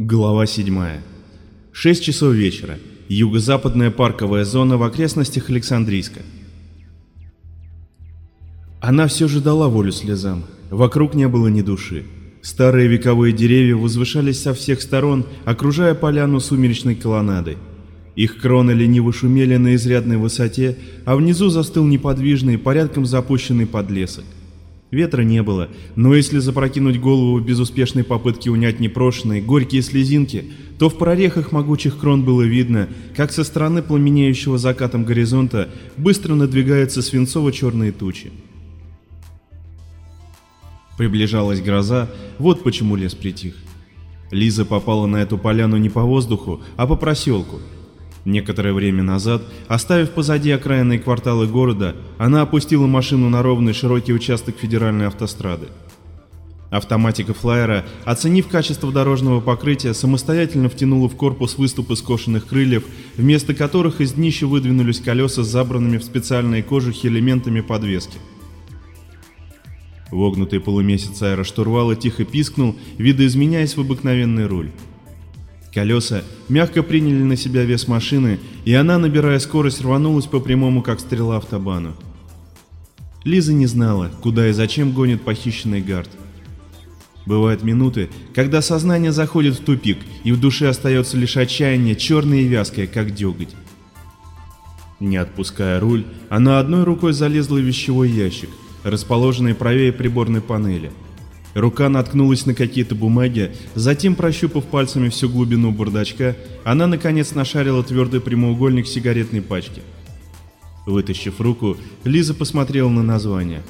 Глава 7. 6 часов вечера. Юго-западная парковая зона в окрестностях Александрийска. Она все же дала волю слезам. Вокруг не было ни души. Старые вековые деревья возвышались со всех сторон, окружая поляну сумеречной колоннадой. Их кроны лениво шумели на изрядной высоте, а внизу застыл неподвижный, порядком запущенный подлесок. Ветра не было, но если запрокинуть голову безуспешной попытке унять непрошенные, горькие слезинки, то в прорехах могучих крон было видно, как со стороны пламенеющего закатом горизонта быстро надвигаются свинцово-черные тучи. Приближалась гроза, вот почему лес притих. Лиза попала на эту поляну не по воздуху, а по проселку, Некоторое время назад, оставив позади окраинные кварталы города, она опустила машину на ровный широкий участок федеральной автострады. Автоматика флайера, оценив качество дорожного покрытия, самостоятельно втянула в корпус выступы скошенных крыльев, вместо которых из днища выдвинулись колеса с забранными в специальные кожухи элементами подвески. Вогнутый полумесяц аэроштурвала тихо пискнул, видоизменяясь в обыкновенный руль. Колеса мягко приняли на себя вес машины, и она, набирая скорость, рванулась по прямому, как стрела автобану. Лиза не знала, куда и зачем гонит похищенный гард. Бывают минуты, когда сознание заходит в тупик, и в душе остается лишь отчаяние, черное и вязкое, как деготь. Не отпуская руль, она одной рукой залезла в вещевой ящик, расположенный правее приборной панели. Рука наткнулась на какие-то бумаги, затем, прощупав пальцами всю глубину бардачка, она наконец нашарила твердый прямоугольник сигаретной пачки. Вытащив руку, Лиза посмотрела на название.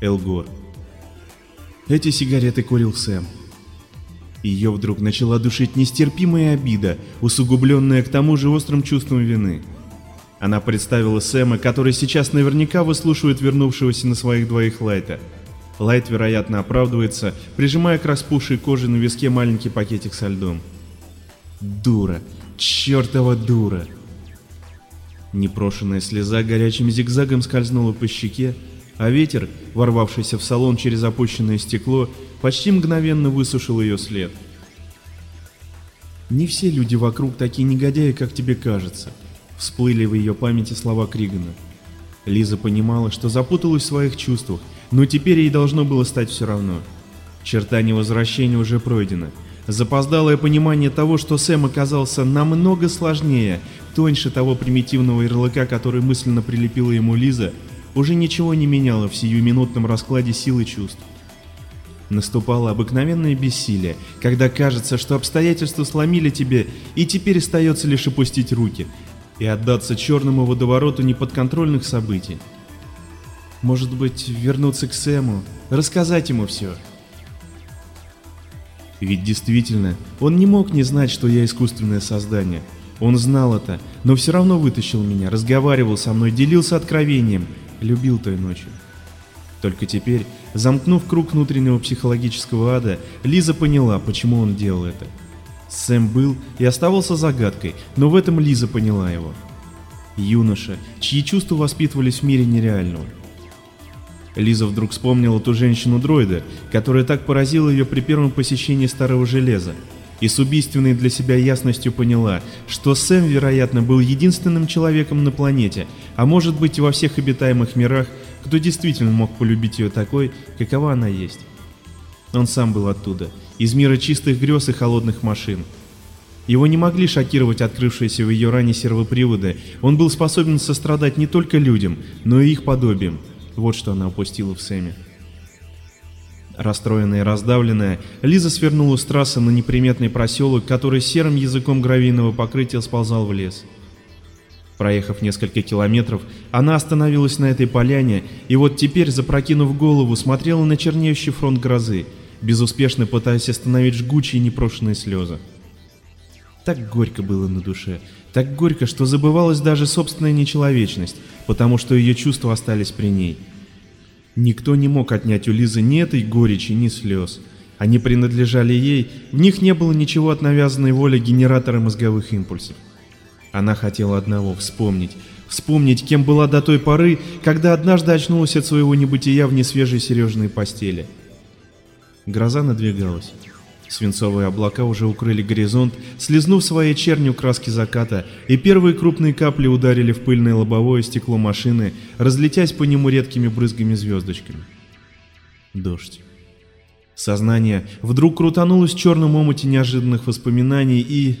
Элгор. Эти сигареты курил Сэм. Ее вдруг начала душить нестерпимая обида, усугубленная к тому же острым чувством вины. Она представила Сэма, который сейчас наверняка выслушивает вернувшегося на своих двоих Лайта – Лайт, вероятно, оправдывается, прижимая к распухшей коже на виске маленький пакетик со льдом. Дура, чертова дура. Непрошенная слеза горячим зигзагом скользнула по щеке, а ветер, ворвавшийся в салон через опущенное стекло, почти мгновенно высушил ее след. «Не все люди вокруг такие негодяи, как тебе кажется», — всплыли в ее памяти слова Кригана. Лиза понимала, что запуталась в своих чувствах, но теперь ей должно было стать все равно. Черта невозвращения уже пройдена. Запоздалое понимание того, что Сэм оказался намного сложнее, тоньше того примитивного ярлыка, который мысленно прилепила ему Лиза, уже ничего не меняло в сиюминутном раскладе сил и чувств. Наступало обыкновенное бессилие, когда кажется, что обстоятельства сломили тебе, и теперь остается лишь опустить руки и отдаться черному водовороту неподконтрольных событий. Может быть, вернуться к Сэму, рассказать ему все. Ведь действительно, он не мог не знать, что я искусственное создание. Он знал это, но все равно вытащил меня, разговаривал со мной, делился откровением, любил той ночью. Только теперь, замкнув круг внутреннего психологического ада, Лиза поняла, почему он делал это. Сэм был и оставался загадкой, но в этом Лиза поняла его. Юноша, чьи чувства воспитывались в мире нереального. Лиза вдруг вспомнила ту женщину-дроида, которая так поразила ее при первом посещении Старого Железа, и с убийственной для себя ясностью поняла, что Сэм, вероятно, был единственным человеком на планете, а может быть и во всех обитаемых мирах, кто действительно мог полюбить ее такой, какова она есть. Он сам был оттуда, из мира чистых грез и холодных машин. Его не могли шокировать открывшиеся в ее ране сервоприводы, он был способен сострадать не только людям, но и их подобием, вот что она упустила в Сэме. Расстроенная и раздавленная, Лиза свернула с трассы на неприметный проселок, который серым языком гравийного покрытия сползал в лес. Проехав несколько километров, она остановилась на этой поляне и вот теперь, запрокинув голову, смотрела на чернеющий фронт грозы, безуспешно пытаясь остановить жгучие непрошенные слезы. Так горько было на душе, так горько, что забывалась даже собственная нечеловечность, потому что ее чувства остались при ней. Никто не мог отнять у Лизы ни этой горечи, ни слез. Они принадлежали ей, в них не было ничего от навязанной воли генератора мозговых импульсов. Она хотела одного — вспомнить. Вспомнить, кем была до той поры, когда однажды очнулась от своего небытия в несвежей Сережной постели. Гроза надвигалась. Свинцовые облака уже укрыли горизонт, слезнув своей чернью краски заката, и первые крупные капли ударили в пыльное лобовое стекло машины, разлетясь по нему редкими брызгами-звездочками. Дождь. Сознание вдруг крутанулось в черном омуте неожиданных воспоминаний и...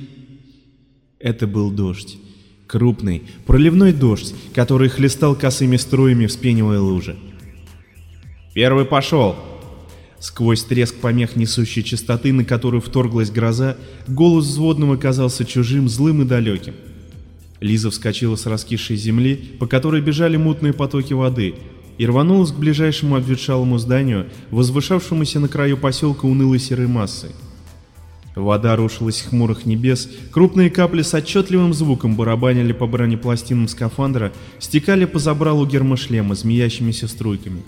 Это был дождь. Крупный, проливной дождь, который хлестал косыми струями, вспенивая лужи. «Первый пошел!» Сквозь треск помех несущей частоты, на которую вторглась гроза, голос взводного казался чужим, злым и далеким. Лиза вскочила с раскисшей земли, по которой бежали мутные потоки воды, и рванулась к ближайшему обветшалому зданию, возвышавшемуся на краю поселка унылой серой массой. Вода рушилась с хмурых небес, крупные капли с отчетливым звуком барабанили по бронепластинам скафандра, стекали по забралу гермошлема змеящимися струйками.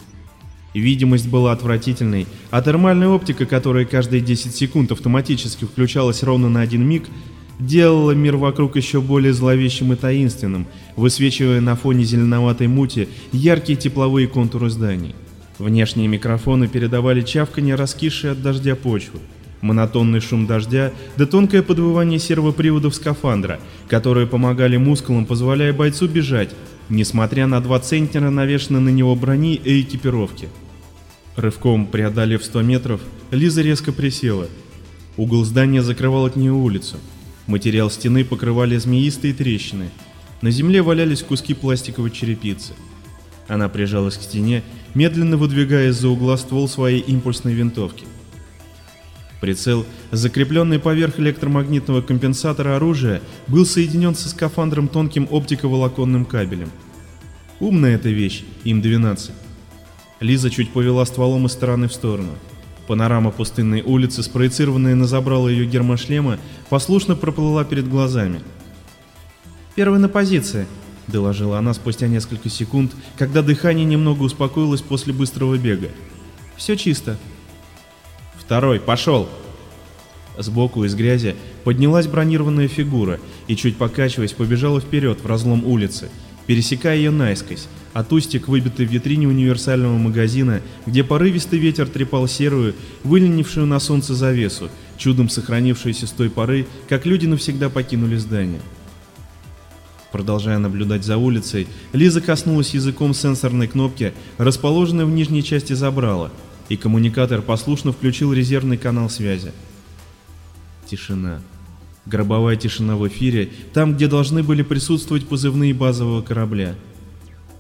Видимость была отвратительной, а термальная оптика, которая каждые 10 секунд автоматически включалась ровно на один миг, делала мир вокруг еще более зловещим и таинственным, высвечивая на фоне зеленоватой мути яркие тепловые контуры зданий. Внешние микрофоны передавали чавканье раскисшей от дождя почвы, монотонный шум дождя да тонкое подвывание сервоприводов скафандра, которые помогали мускулам, позволяя бойцу бежать, несмотря на два центнера навешанной на него брони и экипировки. Рывком преодолев 100 метров, Лиза резко присела. Угол здания закрывал от нее улицу. Материал стены покрывали змеистые трещины. На земле валялись куски пластиковой черепицы. Она прижалась к стене, медленно выдвигая из-за угла ствол своей импульсной винтовки. Прицел, закрепленный поверх электромагнитного компенсатора оружия, был соединен со скафандром тонким оптиковолоконным кабелем. Умная эта вещь, им-12. Лиза чуть повела стволом из стороны в сторону. Панорама пустынной улицы, спроецированная на забрало ее гермошлема, послушно проплыла перед глазами. «Первый на позиции», — доложила она спустя несколько секунд, когда дыхание немного успокоилось после быстрого бега. «Все чисто». «Второй, пошел!» Сбоку из грязи поднялась бронированная фигура и, чуть покачиваясь, побежала вперед в разлом улицы, пересекая ее наискось, от устья к выбитой в витрине универсального магазина, где порывистый ветер трепал серую, выленившую на солнце завесу, чудом сохранившуюся с той поры, как люди навсегда покинули здание. Продолжая наблюдать за улицей, Лиза коснулась языком сенсорной кнопки, расположенной в нижней части забрала, и коммуникатор послушно включил резервный канал связи. Тишина. Гробовая тишина в эфире, там, где должны были присутствовать позывные базового корабля.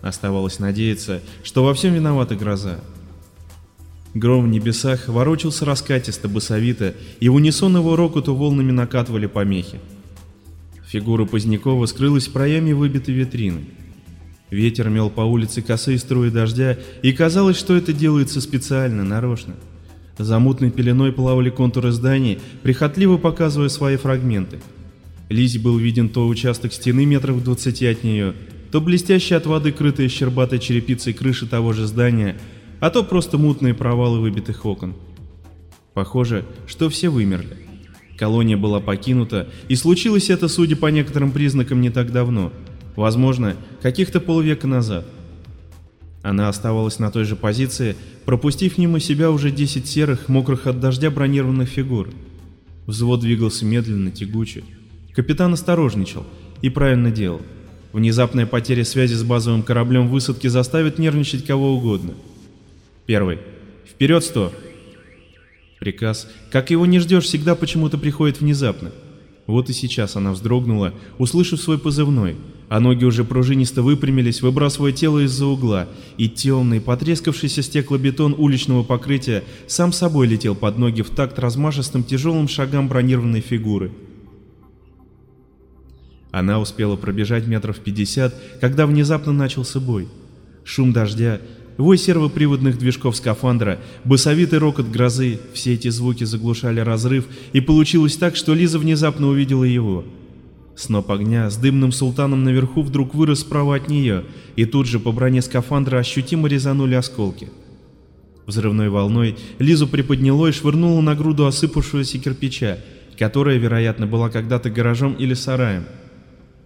Оставалось надеяться, что во всем виновата гроза. Гром в небесах ворочался раскатисто, басовито, и в унисон его рокоту волнами накатывали помехи. Фигура Позднякова скрылась в проеме выбитой витрины. Ветер мел по улице косые струи дождя, и казалось, что это делается специально, нарочно. За мутной пеленой плавали контуры зданий, прихотливо показывая свои фрагменты. Лизе был виден то участок стены метров двадцати от нее, то блестящая от воды крытая щербатой черепицей крыши того же здания, а то просто мутные провалы выбитых окон. Похоже, что все вымерли. Колония была покинута, и случилось это, судя по некоторым признакам, не так давно, возможно, каких-то полвека назад. Она оставалась на той же позиции, пропустив мимо себя уже 10 серых, мокрых от дождя бронированных фигур. Взвод двигался медленно, тягуче. Капитан осторожничал и правильно делал. Внезапная потеря связи с базовым кораблем высадки заставит нервничать кого угодно. Первый. Вперед, сто! Приказ, как его не ждешь, всегда почему-то приходит внезапно. Вот и сейчас она вздрогнула, услышав свой позывной, а ноги уже пружинисто выпрямились, выбрасывая тело из-за угла, и темный, потрескавшийся стеклобетон уличного покрытия сам собой летел под ноги в такт размашистым тяжелым шагам бронированной фигуры. Она успела пробежать метров пятьдесят, когда внезапно начался бой. Шум дождя, вой сервоприводных движков скафандра, басовитый рокот грозы, все эти звуки заглушали разрыв, и получилось так, что Лиза внезапно увидела его. Сноп огня с дымным султаном наверху вдруг вырос справа от нее, и тут же по броне скафандра ощутимо резанули осколки. Взрывной волной Лизу приподняло и швырнуло на груду осыпавшегося кирпича, которая, вероятно, была когда-то гаражом или сараем.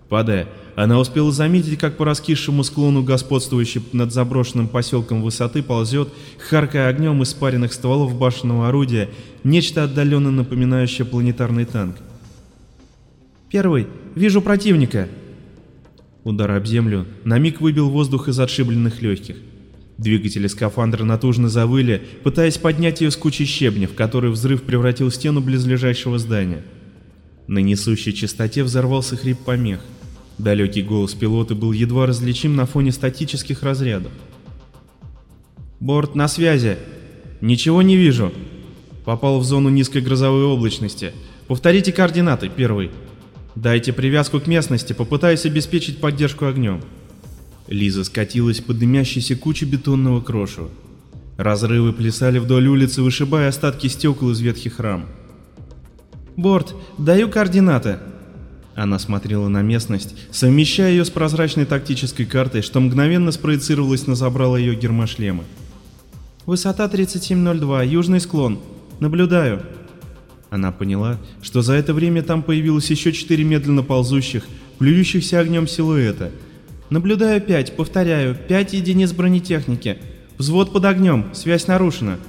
Падая, она успела заметить, как по раскисшему склону господствующей над заброшенным поселком высоты ползет, харкая огнем из спаренных стволов башенного орудия, нечто отдаленно напоминающее планетарный танк. «Первый! Вижу противника!» Удар об землю на миг выбил воздух из отшибленных легких. Двигатели скафандра натужно завыли, пытаясь поднять ее с кучи щебня, в который взрыв превратил стену близлежащего здания. На несущей частоте взорвался хрип помех. Далекий голос пилота был едва различим на фоне статических разрядов. «Борт на связи. Ничего не вижу. Попал в зону низкой грозовой облачности. Повторите координаты, первый. Дайте привязку к местности, попытаюсь обеспечить поддержку огнем». Лиза скатилась под дымящейся кучей бетонного крошева. Разрывы плясали вдоль улицы, вышибая остатки стекол из ветхих рам. «Борт, даю координаты», она смотрела на местность, совмещая ее с прозрачной тактической картой, что мгновенно спроецировалось на забрало ее гермошлема. «Высота 3702, южный склон. Наблюдаю». Она поняла, что за это время там появилось еще четыре медленно ползущих, плюющихся огнем силуэта. «Наблюдаю пять, повторяю, пять единиц бронетехники. Взвод под огнем, связь нарушена».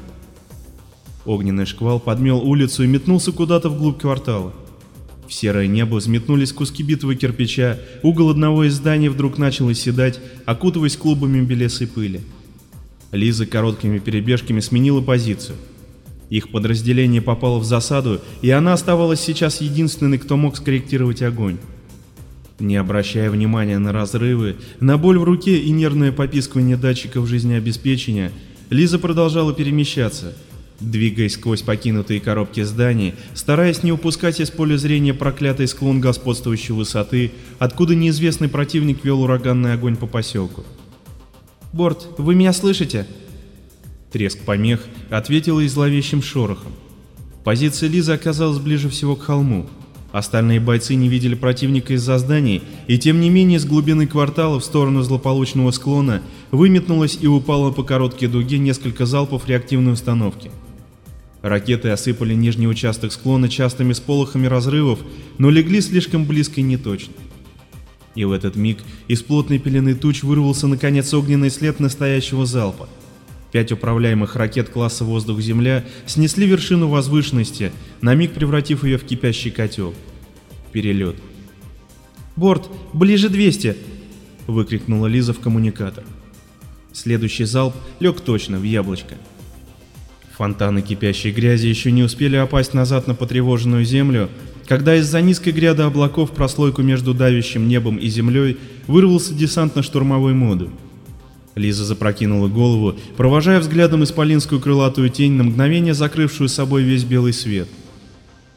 Огненный шквал подмел улицу и метнулся куда-то вглубь квартала. В серое небо взметнулись куски битого кирпича, угол одного из зданий вдруг начал оседать, окутываясь клубами белесой пыли. Лиза короткими перебежками сменила позицию. Их подразделение попало в засаду, и она оставалась сейчас единственной, кто мог скорректировать огонь. Не обращая внимания на разрывы, на боль в руке и нервное попискивание датчиков жизнеобеспечения, Лиза продолжала перемещаться — Двигаясь сквозь покинутые коробки зданий, стараясь не упускать из поля зрения проклятый склон господствующей высоты, откуда неизвестный противник вел ураганный огонь по поселку. «Борт, вы меня слышите?» Треск помех ответила и зловещим шорохом. Позиция Лизы оказалась ближе всего к холму. Остальные бойцы не видели противника из-за зданий, и тем не менее с глубины квартала в сторону злополучного склона выметнулось и упало по короткой дуге несколько залпов реактивной установки. Ракеты осыпали нижний участок склона частыми сполохами разрывов, но легли слишком близко и неточно. И в этот миг из плотной пелены туч вырвался наконец огненный след настоящего залпа. Пять управляемых ракет класса «Воздух-Земля» снесли вершину возвышенности, на миг превратив ее в кипящий котел. Перелет. «Борт, ближе 200!» — выкрикнула Лиза в коммуникатор. Следующий залп лег точно в яблочко. Фонтаны кипящей грязи еще не успели опасть назад на потревоженную землю, когда из-за низкой гряды облаков прослойку между давящим небом и землей вырвался десантно-штурмовой модуль. Лиза запрокинула голову, провожая взглядом исполинскую крылатую тень, на мгновение закрывшую собой весь белый свет.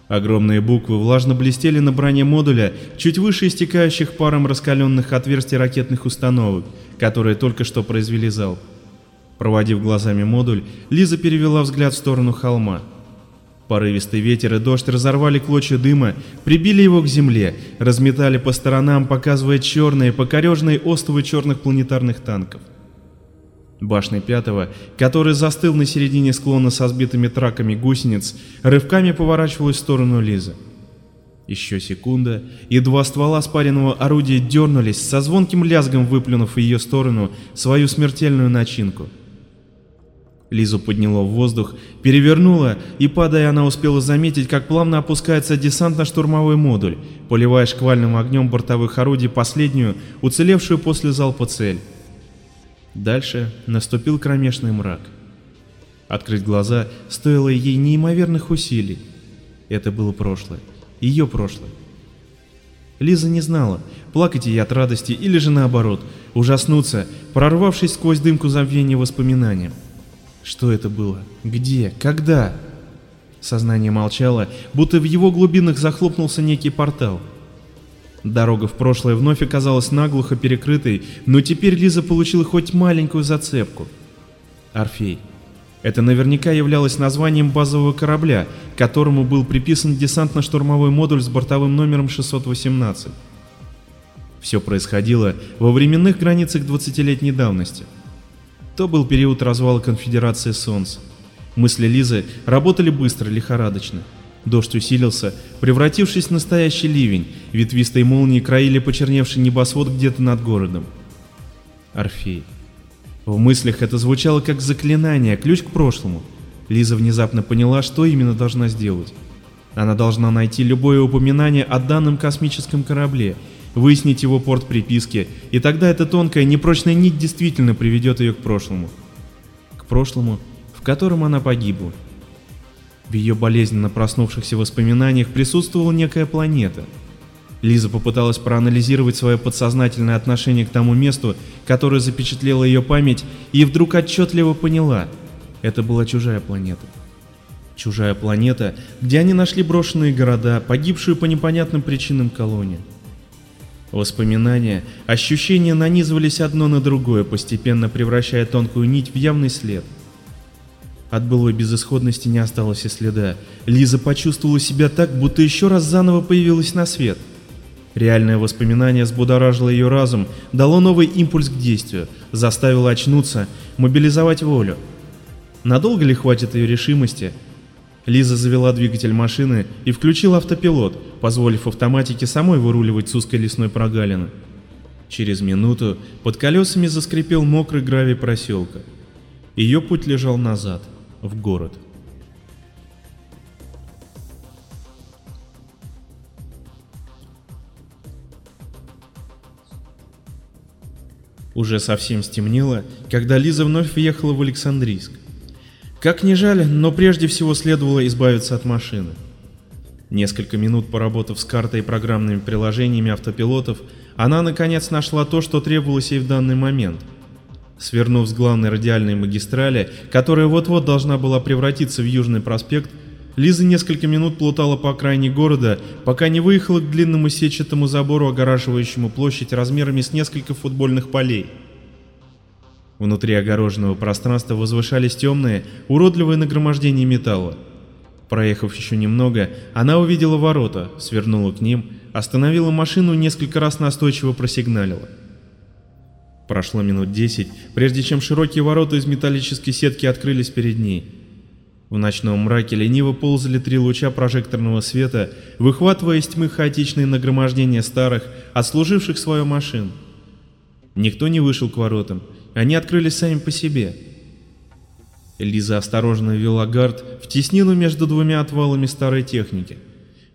Огромные буквы влажно блестели на броне модуля, чуть выше истекающих паром раскаленных отверстий ракетных установок, которые только что произвели залп. Проводив глазами модуль, Лиза перевела взгляд в сторону холма. Порывистый ветер и дождь разорвали клочья дыма, прибили его к земле, разметали по сторонам, показывая черные, покорежные остовы черных планетарных танков. Башня пятого, который застыл на середине склона со сбитыми траками гусениц, рывками поворачивалась в сторону Лизы. Еще секунда, и два ствола спаренного орудия дернулись, со звонким лязгом выплюнув в ее сторону свою смертельную начинку — Лизу подняло в воздух, перевернуло, и падая она успела заметить, как плавно опускается десантно-штурмовой модуль, поливая шквальным огнем бортовых орудий последнюю, уцелевшую после залпа цель. Дальше наступил кромешный мрак. Открыть глаза стоило ей неимоверных усилий. Это было прошлое, ее прошлое. Лиза не знала, плакать ей от радости или же наоборот, ужаснуться, прорвавшись сквозь дымку забвения воспоминаниям. Что это было? Где? Когда? Сознание молчало, будто в его глубинах захлопнулся некий портал. Дорога в прошлое вновь оказалась наглухо перекрытой, но теперь Лиза получила хоть маленькую зацепку. Орфей. Это наверняка являлось названием базового корабля, которому был приписан десантно-штурмовой модуль с бортовым номером 618. Все происходило во временных границах 20-летней давности. То был период развала конфедерации Солнца. Мысли Лизы работали быстро, лихорадочно. Дождь усилился, превратившись в настоящий ливень, ветвистые молнии краили почерневший небосвод где-то над городом. Орфей. В мыслях это звучало как заклинание, ключ к прошлому. Лиза внезапно поняла, что именно должна сделать. Она должна найти любое упоминание о данном космическом корабле, выяснить его порт приписки, и тогда эта тонкая непрочная нить действительно приведет ее к прошлому. К прошлому, в котором она погибла. В ее болезненно проснувшихся воспоминаниях присутствовала некая планета. Лиза попыталась проанализировать свое подсознательное отношение к тому месту, которое запечатлело ее память, и вдруг отчетливо поняла – это была чужая планета. Чужая планета, где они нашли брошенные города, погибшую по непонятным причинам колонию. Воспоминания, ощущения нанизывались одно на другое, постепенно превращая тонкую нить в явный след – от былой безысходности не осталось и следа. Лиза почувствовала себя так, будто еще раз заново появилась на свет. Реальное воспоминание взбудоражило ее разум, дало новый импульс к действию, заставило очнуться, мобилизовать волю. Надолго ли хватит ее решимости? Лиза завела двигатель машины и включила автопилот, позволив автоматике самой выруливать с узкой лесной прогалины. Через минуту под колесами заскрипел мокрый гравий проселка. Ее путь лежал назад — в город. Уже совсем стемнело, когда Лиза вновь въехала в Александрийск. Как ни жаль, но прежде всего следовало избавиться от машины. Несколько минут поработав с картой и программными приложениями автопилотов, она наконец нашла то, что требовалось ей в данный момент — Свернув с главной радиальной магистрали, которая вот-вот должна была превратиться в Южный проспект, Лиза несколько минут плутала по окраине города, пока не выехала к длинному сетчатому забору, огораживающему площадь размерами с несколько футбольных полей. Внутри огороженного пространства возвышались темные, уродливые нагромождения металла. Проехав еще немного, она увидела ворота, свернула к ним, остановила машину и несколько раз настойчиво просигналила. Прошло минут десять, прежде чем широкие ворота из металлической сетки открылись перед ней. В ночном мраке лениво ползали три луча прожекторного света, выхватывая из тьмы хаотичные нагромождения старых, отслуживших свою машин. Никто не вышел к воротам, они открылись сами по себе. Лиза осторожно ввела гард в теснину между двумя отвалами старой техники.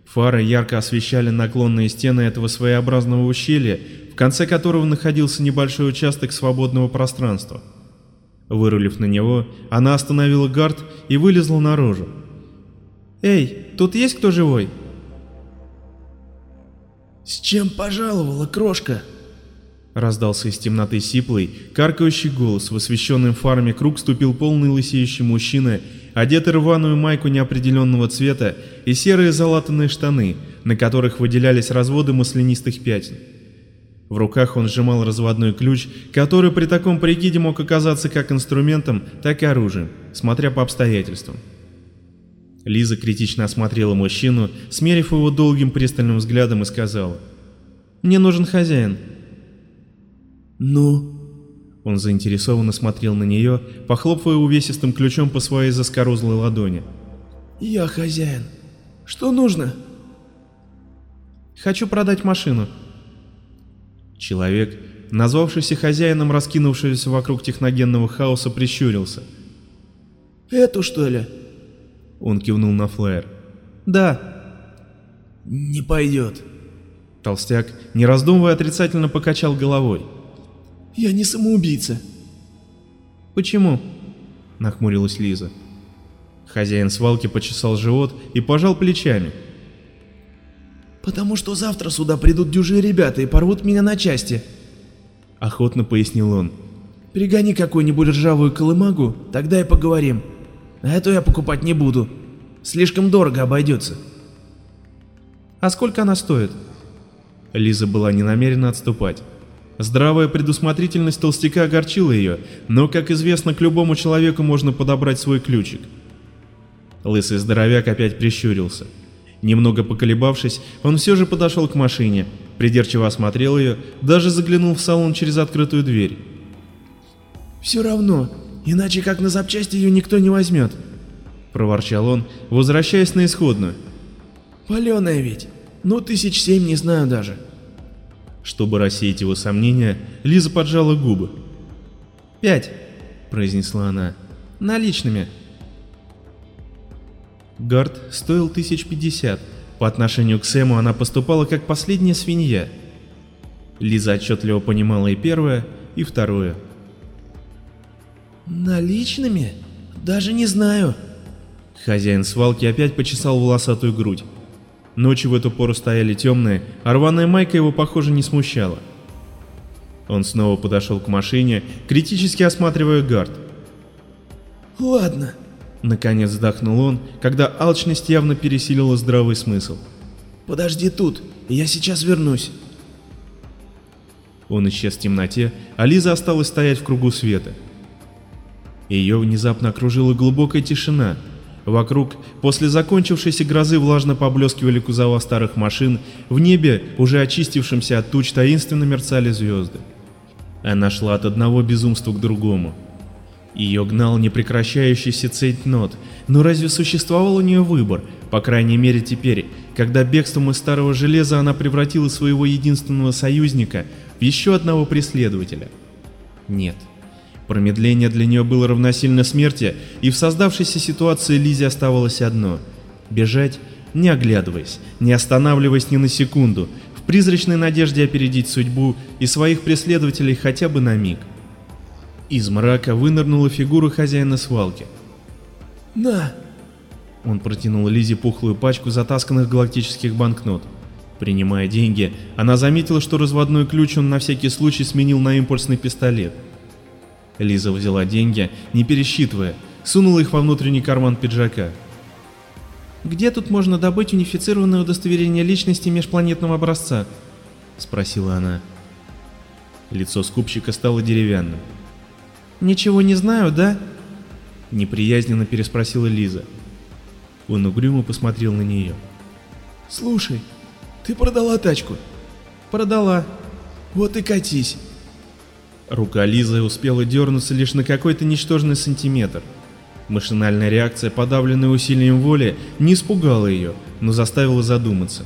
Фары ярко освещали наклонные стены этого своеобразного ущелья, в конце которого находился небольшой участок свободного пространства. Вырулив на него, она остановила гард и вылезла наружу. «Эй, тут есть кто живой?» «С чем пожаловала, крошка?» Раздался из темноты сиплый, каркающий голос, в освещенном фарме круг ступил полный лысеющий мужчина, одетый рваную майку неопределенного цвета и серые залатанные штаны, на которых выделялись разводы маслянистых пятен. В руках он сжимал разводной ключ, который при таком прикиде мог оказаться как инструментом, так и оружием, смотря по обстоятельствам. Лиза критично осмотрела мужчину, смерив его долгим пристальным взглядом и сказала. «Мне нужен хозяин». «Ну?» Он заинтересованно смотрел на нее, похлопывая увесистым ключом по своей заскорузлой ладони. «Я хозяин. Что нужно?» «Хочу продать машину», Человек, назвавшийся хозяином раскинувшегося вокруг техногенного хаоса, прищурился. «Эту, что ли?» Он кивнул на флайер. «Да». «Не пойдет». Толстяк, не раздумывая, отрицательно покачал головой. «Я не самоубийца». «Почему?» — нахмурилась Лиза. Хозяин свалки почесал живот и пожал плечами. «Потому что завтра сюда придут дюжие ребята и порвут меня на части», — охотно пояснил он. «Пригони какую-нибудь ржавую колымагу, тогда и поговорим. А эту я покупать не буду. Слишком дорого обойдется». «А сколько она стоит?» Лиза была не намерена отступать. Здравая предусмотрительность толстяка огорчила ее, но, как известно, к любому человеку можно подобрать свой ключик. Лысый здоровяк опять прищурился. Немного поколебавшись, он все же подошел к машине, придирчиво осмотрел ее, даже заглянул в салон через открытую дверь. «Все равно, иначе как на запчасти ее никто не возьмет», — проворчал он, возвращаясь на исходную. Паленая ведь. Ну, тысяч семь не знаю даже. Чтобы рассеять его сомнения, Лиза поджала губы. «Пять», — произнесла она, — «наличными». Гард стоил тысяч пятьдесят. По отношению к Сэму она поступала как последняя свинья. Лиза отчетливо понимала и первое, и второе. «Наличными? Даже не знаю». Хозяин свалки опять почесал волосатую грудь. Ночи в эту пору стояли темные, а рваная майка его, похоже, не смущала. Он снова подошел к машине, критически осматривая гард. «Ладно», — наконец вздохнул он, когда алчность явно пересилила здравый смысл. «Подожди тут, я сейчас вернусь». Он исчез в темноте, а Лиза осталась стоять в кругу света. Ее внезапно окружила глубокая тишина, Вокруг, после закончившейся грозы, влажно поблескивали кузова старых машин, в небе, уже очистившемся от туч, таинственно мерцали звезды. Она шла от одного безумства к другому. Ее гнал непрекращающийся цепь нот, но разве существовал у нее выбор, по крайней мере теперь, когда бегством из старого железа она превратила своего единственного союзника в еще одного преследователя? Нет. Промедление для нее было равносильно смерти, и в создавшейся ситуации Лизе оставалось одно — бежать, не оглядываясь, не останавливаясь ни на секунду, в призрачной надежде опередить судьбу и своих преследователей хотя бы на миг. Из мрака вынырнула фигура хозяина свалки. «На!» Он протянул Лизе пухлую пачку затасканных галактических банкнот. Принимая деньги, она заметила, что разводной ключ он на всякий случай сменил на импульсный пистолет. Лиза взяла деньги, не пересчитывая, сунула их во внутренний карман пиджака. «Где тут можно добыть унифицированное удостоверение личности межпланетного образца?» — спросила она. Лицо скупщика стало деревянным. «Ничего не знаю, да?» — неприязненно переспросила Лиза. Он угрюмо посмотрел на нее. «Слушай, ты продала тачку?» «Продала». «Вот и катись. Рука Лизы успела дернуться лишь на какой-то ничтожный сантиметр. Машинальная реакция, подавленная усилием воли, не испугала ее, но заставила задуматься.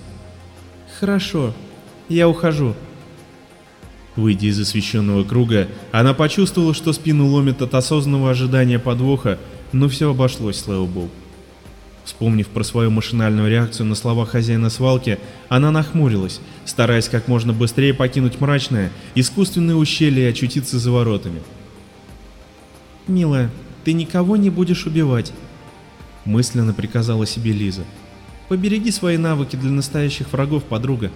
«Хорошо, я ухожу». Выйдя из освещенного круга, она почувствовала, что спину ломит от осознанного ожидания подвоха, но все обошлось, слава богу. Вспомнив про свою машинальную реакцию на слова хозяина свалки, она нахмурилась, стараясь как можно быстрее покинуть мрачное, искусственное ущелье и очутиться за воротами. «Милая, ты никого не будешь убивать», — мысленно приказала себе Лиза. «Побереги свои навыки для настоящих врагов, подруга».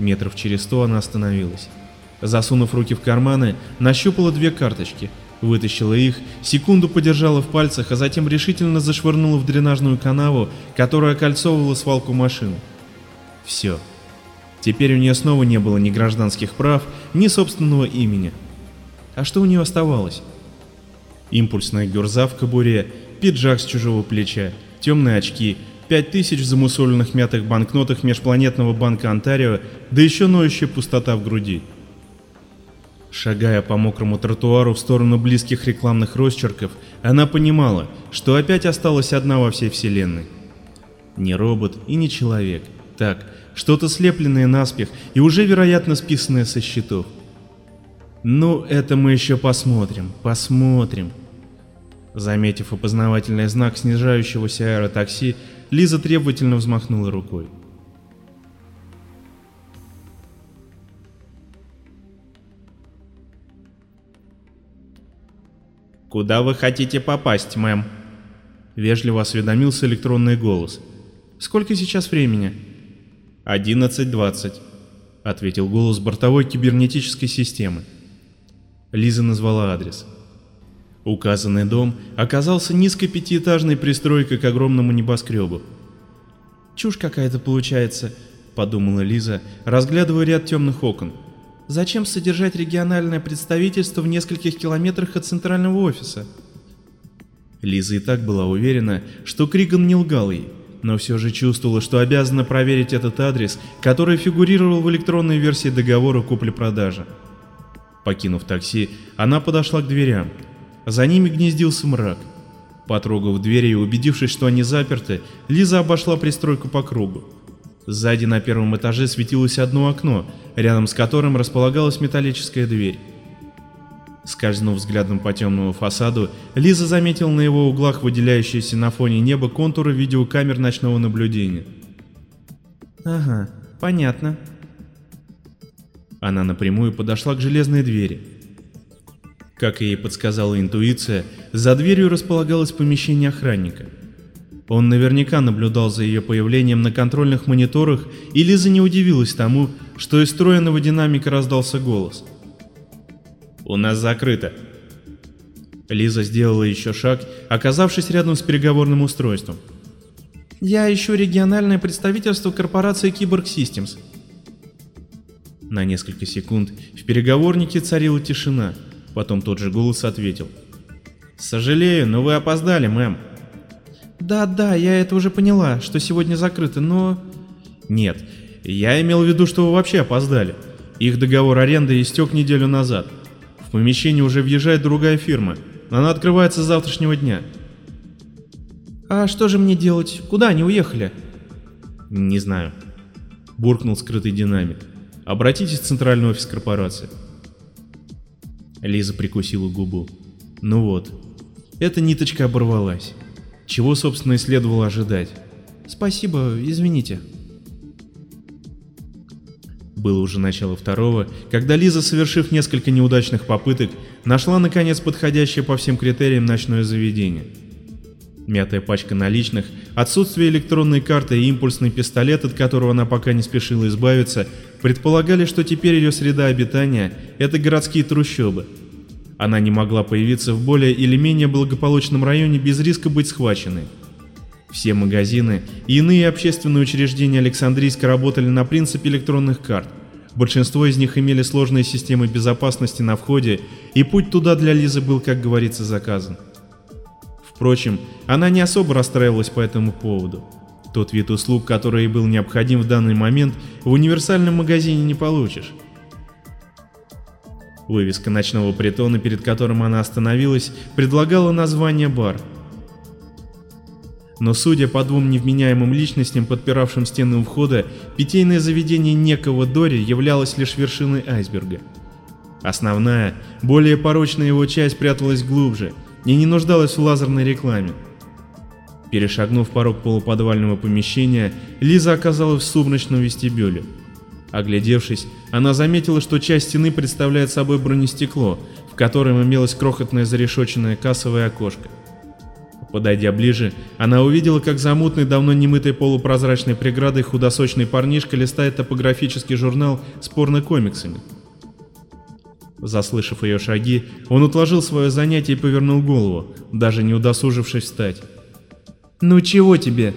Метров через сто она остановилась. Засунув руки в карманы, нащупала две карточки — Вытащила их, секунду подержала в пальцах, а затем решительно зашвырнула в дренажную канаву, которая окольцовывала свалку машин. Все. Теперь у нее снова не было ни гражданских прав, ни собственного имени. А что у нее оставалось? Импульсная гюрза в кобуре, пиджак с чужого плеча, темные очки, пять тысяч в замусоленных мятых банкнотах межпланетного банка Онтарио, да еще ноющая пустота в груди. Шагая по мокрому тротуару в сторону близких рекламных росчерков, она понимала, что опять осталась одна во всей вселенной. Не робот и не человек. Так, что-то слепленное наспех и уже, вероятно, списанное со счетов. Ну, это мы еще посмотрим, посмотрим. Заметив опознавательный знак снижающегося аэротакси, Лиза требовательно взмахнула рукой. «Куда вы хотите попасть, мэм?» Вежливо осведомился электронный голос. «Сколько сейчас времени?» «Одиннадцать двадцать», — ответил голос бортовой кибернетической системы. Лиза назвала адрес. Указанный дом оказался низкой пятиэтажной пристройкой к огромному небоскребу. «Чушь какая-то получается», — подумала Лиза, разглядывая ряд темных окон. Зачем содержать региональное представительство в нескольких километрах от центрального офиса? Лиза и так была уверена, что Криган не лгал ей, но все же чувствовала, что обязана проверить этот адрес, который фигурировал в электронной версии договора купли-продажи. Покинув такси, она подошла к дверям. За ними гнездился мрак. Потрогав двери и убедившись, что они заперты, Лиза обошла пристройку по кругу. Сзади на первом этаже светилось одно окно, рядом с которым располагалась металлическая дверь. Скользнув взглядом по темному фасаду, Лиза заметила на его углах выделяющиеся на фоне неба контуры видеокамер ночного наблюдения. Ага, понятно. Она напрямую подошла к железной двери. Как ей подсказала интуиция, за дверью располагалось помещение охранника. Он наверняка наблюдал за ее появлением на контрольных мониторах, и Лиза не удивилась тому, что из встроенного динамика раздался голос – у нас закрыто. Лиза сделала еще шаг, оказавшись рядом с переговорным устройством. Я ищу региональное представительство корпорации Киборг Systems. На несколько секунд в переговорнике царила тишина, потом тот же голос ответил. «Сожалею, но вы опоздали, мэм». «Да-да, я это уже поняла, что сегодня закрыто, но...» «Нет, я имел в виду, что вы вообще опоздали. Их договор аренды истек неделю назад. В помещение уже въезжает другая фирма. Она открывается с завтрашнего дня. А что же мне делать? Куда они уехали? Не знаю. Буркнул скрытый динамик. Обратитесь в центральный офис корпорации. Лиза прикусила губу. Ну вот. Эта ниточка оборвалась. Чего, собственно, и следовало ожидать. Спасибо, извините. Было уже начало второго, когда Лиза, совершив несколько неудачных попыток, нашла наконец подходящее по всем критериям ночное заведение. Мятая пачка наличных, отсутствие электронной карты и импульсный пистолет, от которого она пока не спешила избавиться, предполагали, что теперь ее среда обитания – это городские трущобы. Она не могла появиться в более или менее благополучном районе без риска быть схваченной. Все магазины и иные общественные учреждения Александрийска работали на принципе электронных карт. Большинство из них имели сложные системы безопасности на входе, и путь туда для Лизы был, как говорится, заказан. Впрочем, она не особо расстраивалась по этому поводу. Тот вид услуг, который был необходим в данный момент, в универсальном магазине не получишь. Вывеска ночного притона, перед которым она остановилась, предлагала название «Бар», но судя по двум невменяемым личностям, подпиравшим стены у входа, питейное заведение некого Дори являлось лишь вершиной айсберга. Основная, более порочная его часть пряталась глубже и не нуждалась в лазерной рекламе. Перешагнув порог полуподвального помещения, Лиза оказалась в сумрачном вестибюле. Оглядевшись, она заметила, что часть стены представляет собой бронестекло, в котором имелось крохотное зарешоченное кассовое окошко. Подойдя ближе, она увидела, как за мутной, давно немытой полупрозрачной преградой худосочный парнишка листает топографический журнал с порно-комиксами. Заслышав ее шаги, он отложил свое занятие и повернул голову, даже не удосужившись встать. «Ну чего тебе?»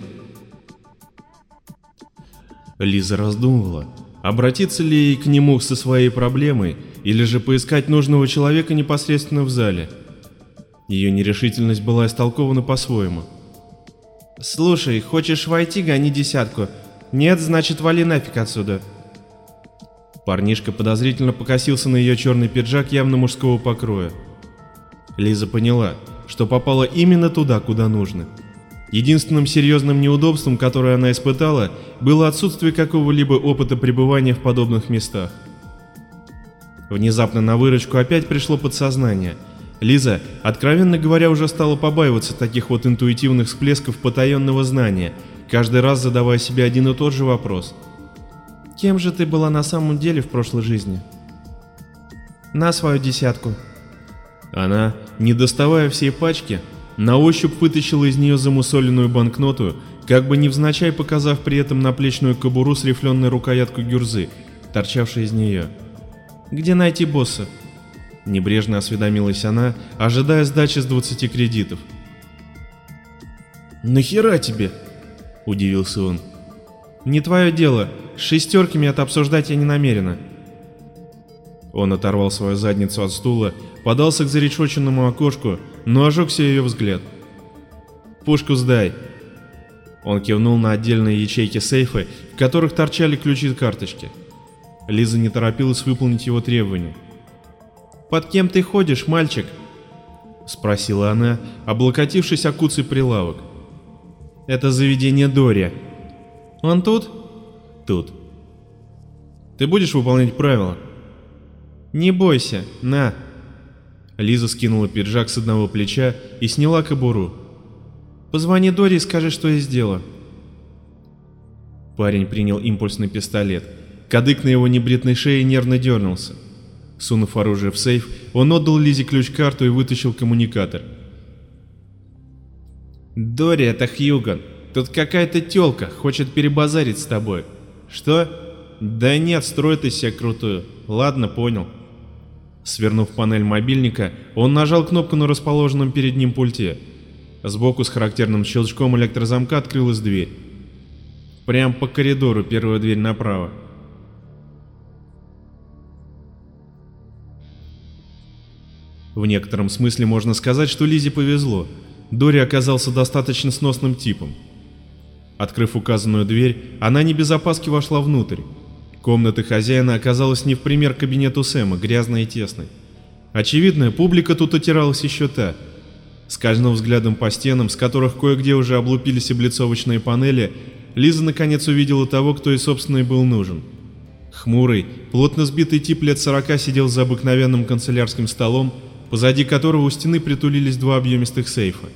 Лиза раздумывала, обратиться ли ей к нему со своей проблемой, или же поискать нужного человека непосредственно в зале – ее нерешительность была истолкована по-своему. «Слушай, хочешь войти, гони десятку. Нет, значит, вали нафиг отсюда». Парнишка подозрительно покосился на ее черный пиджак явно мужского покроя. Лиза поняла, что попала именно туда, куда нужно. Единственным серьезным неудобством, которое она испытала, было отсутствие какого-либо опыта пребывания в подобных местах. Внезапно на выручку опять пришло подсознание – Лиза, откровенно говоря, уже стала побаиваться таких вот интуитивных всплесков потаенного знания, каждый раз задавая себе один и тот же вопрос. «Кем же ты была на самом деле в прошлой жизни?» «На свою десятку». Она, не доставая всей пачки, на ощупь вытащила из нее замусоленную банкноту, как бы невзначай показав при этом наплечную кобуру с рифленой рукояткой гюрзы, торчавшей из нее. «Где найти босса?» Небрежно осведомилась она, ожидая сдачи с 20 кредитов. «Нахера тебе?» – удивился он. «Не твое дело. Шестерками это обсуждать я не намерена». Он оторвал свою задницу от стула, подался к зарешоченному окошку, но ожегся ее взгляд. «Пушку сдай!» Он кивнул на отдельные ячейки сейфа, в которых торчали ключи-карточки. Лиза не торопилась выполнить его требования. Под кем ты ходишь, мальчик? — спросила она, облокотившись о куцый прилавок. «Это заведение Дори. Он тут?» «Тут». «Ты будешь выполнять правила?» «Не бойся, на!» Лиза скинула пиджак с одного плеча и сняла кобуру. «Позвони Дори и скажи, что я сделала». Парень принял импульсный пистолет. Кадык на его небритной шее нервно дернулся. Сунув оружие в сейф, он отдал Лизе ключ-карту и вытащил коммуникатор. «Дори, это Хьюган. Тут какая-то тёлка хочет перебазарить с тобой. Что? Да нет, строит из себя крутую. Ладно, понял». Свернув панель мобильника, он нажал кнопку на расположенном перед ним пульте. Сбоку с характерным щелчком электрозамка открылась дверь. Прям по коридору первая дверь направо. В некотором смысле можно сказать, что Лизе повезло. Дори оказался достаточно сносным типом. Открыв указанную дверь, она не без опаски вошла внутрь. Комната хозяина оказалась не в пример кабинету Сэма, грязной и тесной. Очевидно, публика тут отиралась еще та. Скользнув взглядом по стенам, с которых кое-где уже облупились облицовочные панели, Лиза наконец увидела того, кто и собственно и был нужен. Хмурый, плотно сбитый тип лет сорока сидел за обыкновенным канцелярским столом, позади которого у стены притулились два объемистых сейфа.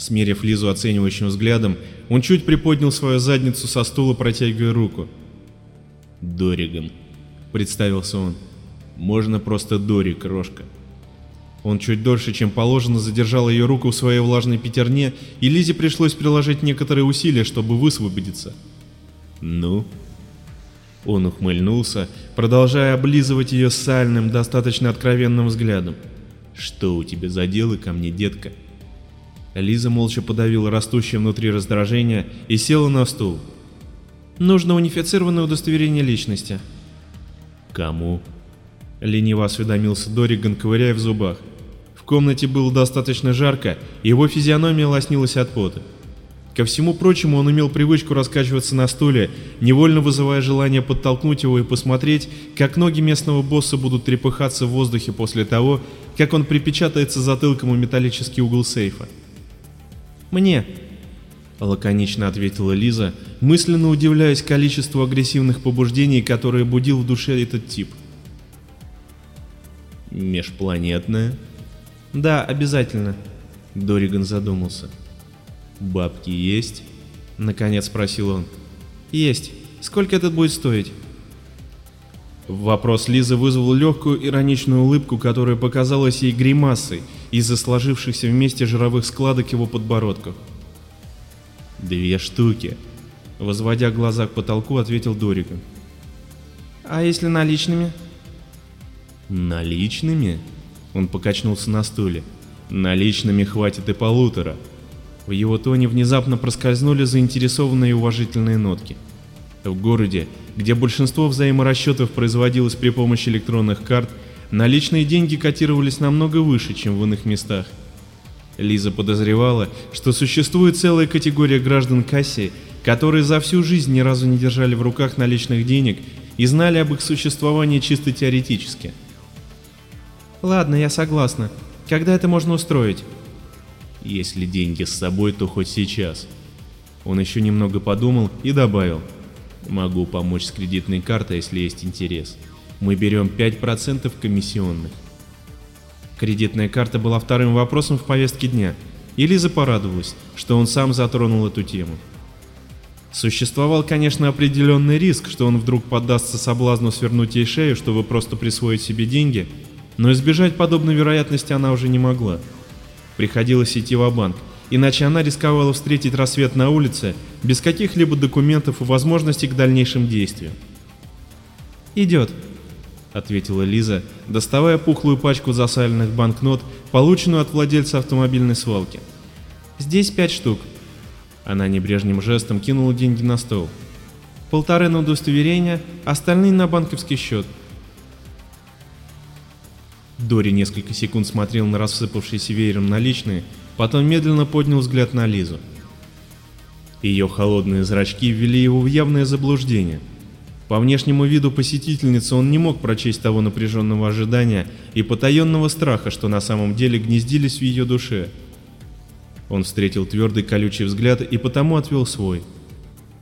Смерив Лизу оценивающим взглядом, он чуть приподнял свою задницу со стула, протягивая руку. «Дориган», — представился он. «Можно просто Дори, крошка». Он чуть дольше, чем положено, задержал ее руку в своей влажной пятерне, и Лизе пришлось приложить некоторые усилия, чтобы высвободиться. «Ну?» Он ухмыльнулся, продолжая облизывать ее сальным, достаточно откровенным взглядом. «Что у тебя за дело ко мне, детка?» Лиза молча подавила растущее внутри раздражение и села на стул. «Нужно унифицированное удостоверение личности». «Кому?» Лениво осведомился Дориган, ковыряя в зубах. В комнате было достаточно жарко, его физиономия лоснилась от пота. Ко всему прочему, он имел привычку раскачиваться на стуле, невольно вызывая желание подтолкнуть его и посмотреть, как ноги местного босса будут трепыхаться в воздухе после того, как он припечатается затылком у металлический угол сейфа. «Мне», — лаконично ответила Лиза, мысленно удивляясь количеству агрессивных побуждений, которые будил в душе этот тип. «Межпланетная?» «Да, обязательно», — Дориган задумался. «Бабки есть?» — наконец спросил он. «Есть. Сколько это будет стоить?» Вопрос Лизы вызвал легкую ироничную улыбку, которая показалась ей гримасой из-за сложившихся вместе жировых складок его подбородков. «Две штуки», — возводя глаза к потолку, ответил Дориган. «А если наличными?» «Наличными?» Он покачнулся на стуле. «Наличными хватит и полутора». В его тоне внезапно проскользнули заинтересованные и уважительные нотки. В городе, где большинство взаиморасчетов производилось при помощи электронных карт, наличные деньги котировались намного выше, чем в иных местах. Лиза подозревала, что существует целая категория граждан Кассии, которые за всю жизнь ни разу не держали в руках наличных денег и знали об их существовании чисто теоретически. «Ладно, я согласна. Когда это можно устроить?» Если деньги с собой, то хоть сейчас. Он еще немного подумал и добавил. Могу помочь с кредитной картой, если есть интерес. Мы берем 5% комиссионных. Кредитная карта была вторым вопросом в повестке дня, и Лиза порадовалась, что он сам затронул эту тему. Существовал, конечно, определенный риск, что он вдруг поддастся соблазну свернуть ей шею, чтобы просто присвоить себе деньги, но избежать подобной вероятности она уже не могла. Приходилось идти в банк иначе она рисковала встретить рассвет на улице без каких-либо документов и возможностей к дальнейшим действиям. «Идет», — ответила Лиза, доставая пухлую пачку засаленных банкнот, полученную от владельца автомобильной свалки. «Здесь пять штук». Она небрежным жестом кинула деньги на стол. «Полторы на удостоверение, остальные на банковский счет». Дори несколько секунд смотрел на рассыпавшиеся веером наличные, потом медленно поднял взгляд на Лизу. Ее холодные зрачки ввели его в явное заблуждение. По внешнему виду посетительницы он не мог прочесть того напряженного ожидания и потаенного страха, что на самом деле гнездились в ее душе. Он встретил твердый колючий взгляд и потому отвел свой.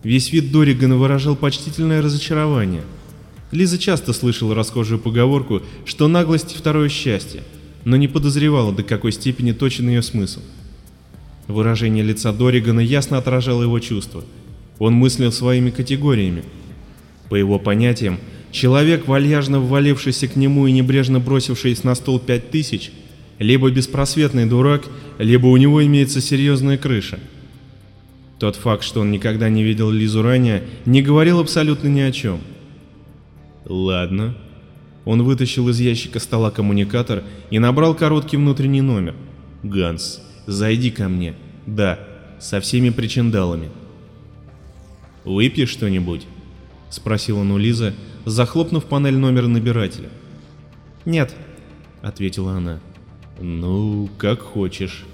Весь вид Доригана выражал почтительное разочарование. Лиза часто слышала расхожую поговорку, что наглость – второе счастье, но не подозревала, до какой степени точен ее смысл. Выражение лица Доригана ясно отражало его чувства. Он мыслил своими категориями. По его понятиям, человек, вальяжно ввалившийся к нему и небрежно бросившийся на стол пять тысяч, либо беспросветный дурак, либо у него имеется серьезная крыша. Тот факт, что он никогда не видел Лизу ранее, не говорил абсолютно ни о чем. Ладно. Он вытащил из ящика стола коммуникатор и набрал короткий внутренний номер. Ганс. Зайди ко мне. Да, со всеми причиндалами. Выпьешь что-нибудь? Спросил он у захлопнув панель номера набирателя. Нет, ответила она. Ну, как хочешь.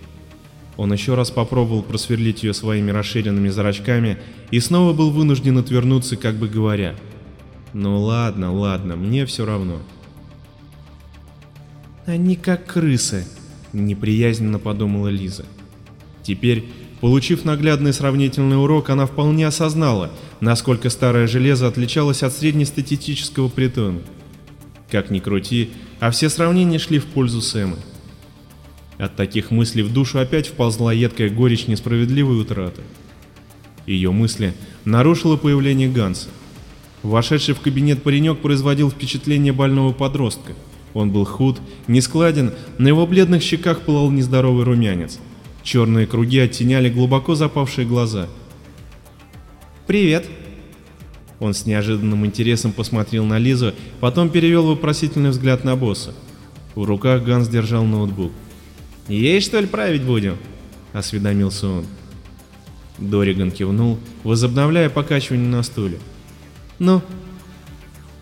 Он еще раз попробовал просверлить ее своими расширенными зрачками и снова был вынужден отвернуться, как бы говоря. «Ну ладно, ладно, мне все равно». «Они как крысы», неприязненно подумала Лиза. Теперь, получив наглядный сравнительный урок, она вполне осознала, насколько старое железо отличалось от среднестатистического притона. Как ни крути, а все сравнения шли в пользу Сэма. От таких мыслей в душу опять вползла едкая горечь несправедливой утраты. Ее мысли нарушило появление Ганса. Вошедший в кабинет паренек производил впечатление больного подростка – он был худ, нескладен, на его бледных щеках пылал нездоровый румянец. Черные круги оттеняли глубоко запавшие глаза. «Привет!» Он с неожиданным интересом посмотрел на Лизу, потом перевел вопросительный взгляд на босса. В руках Ганс держал ноутбук. «Ей что ли править будем?» — осведомился он. Дориган кивнул, возобновляя покачивание на стуле. «Ну,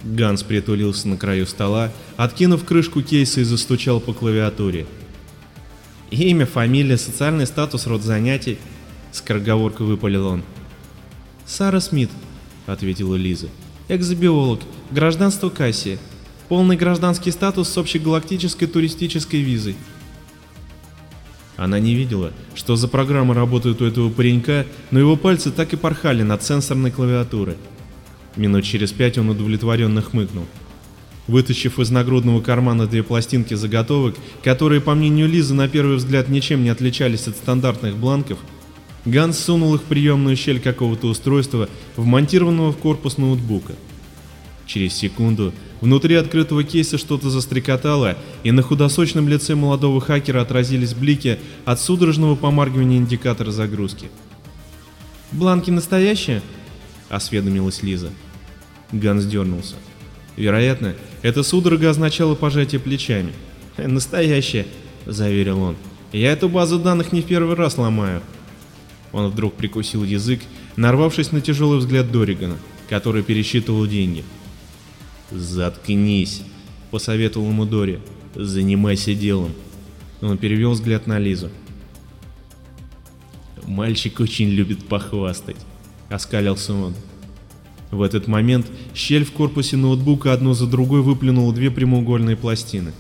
Ганс притулился на краю стола, откинув крышку кейса и застучал по клавиатуре. «Имя, фамилия, социальный статус, род занятий», — скороговоркой выпалил он. «Сара Смит», — ответила Лиза. «Экзобиолог, гражданство Кассия, полный гражданский статус с общегалактической туристической визой». Она не видела, что за программы работают у этого паренька, но его пальцы так и порхали над сенсорной клавиатурой. Минут через пять он удовлетворенно хмыкнул. Вытащив из нагрудного кармана две пластинки заготовок, которые, по мнению Лизы, на первый взгляд ничем не отличались от стандартных бланков, Ганс сунул их в приемную щель какого-то устройства, вмонтированного в корпус ноутбука. Через секунду внутри открытого кейса что-то застрекотало, и на худосочном лице молодого хакера отразились блики от судорожного помаргивания индикатора загрузки. «Бланки настоящие?» осведомилась Лиза. Ганс дернулся. Вероятно, это судорога означала пожатие плечами. «Настоящее», — заверил он. «Я эту базу данных не в первый раз ломаю». Он вдруг прикусил язык, нарвавшись на тяжелый взгляд Доригана, который пересчитывал деньги. «Заткнись», — посоветовал ему Дори. «Занимайся делом». Он перевел взгляд на Лизу. «Мальчик очень любит похвастать оскалился он. В этот момент щель в корпусе ноутбука одну за другой выплюнула две прямоугольные пластины.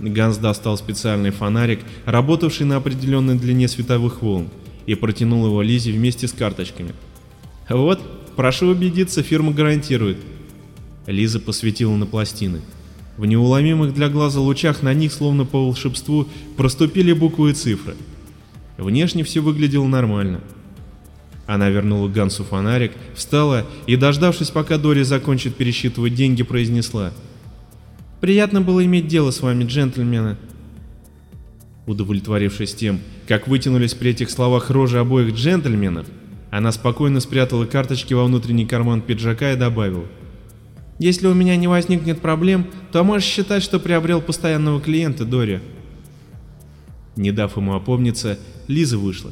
Ганс достал специальный фонарик, работавший на определенной длине световых волн, и протянул его Лизе вместе с карточками. «Вот, прошу убедиться, фирма гарантирует». Лиза посветила на пластины. В неуломимых для глаза лучах на них, словно по волшебству, проступили буквы и цифры. Внешне все выглядело нормально. Она вернула Гансу фонарик, встала и, дождавшись, пока Дори закончит пересчитывать деньги, произнесла. «Приятно было иметь дело с вами, джентльмены». Удовлетворившись тем, как вытянулись при этих словах рожи обоих джентльменов, она спокойно спрятала карточки во внутренний карман пиджака и добавила. «Если у меня не возникнет проблем, то можешь считать, что приобрел постоянного клиента, Дори». Не дав ему опомниться, Лиза вышла.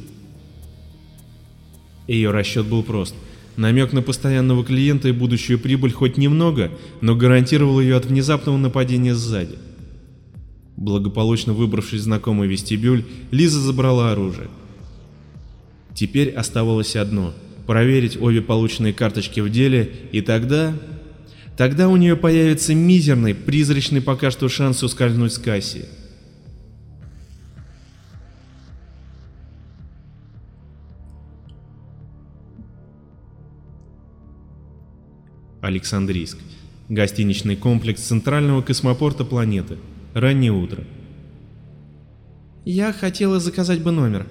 Ее расчет был прост. Намек на постоянного клиента и будущую прибыль хоть немного, но гарантировал ее от внезапного нападения сзади. Благополучно выбравшись в знакомый вестибюль, Лиза забрала оружие. Теперь оставалось одно – проверить обе полученные карточки в деле, и тогда Тогда у нее появится мизерный, призрачный пока что шанс ускользнуть с Кассии. Александрийск. Гостиничный комплекс центрального космопорта планеты. Раннее утро. «Я хотела заказать бы номер».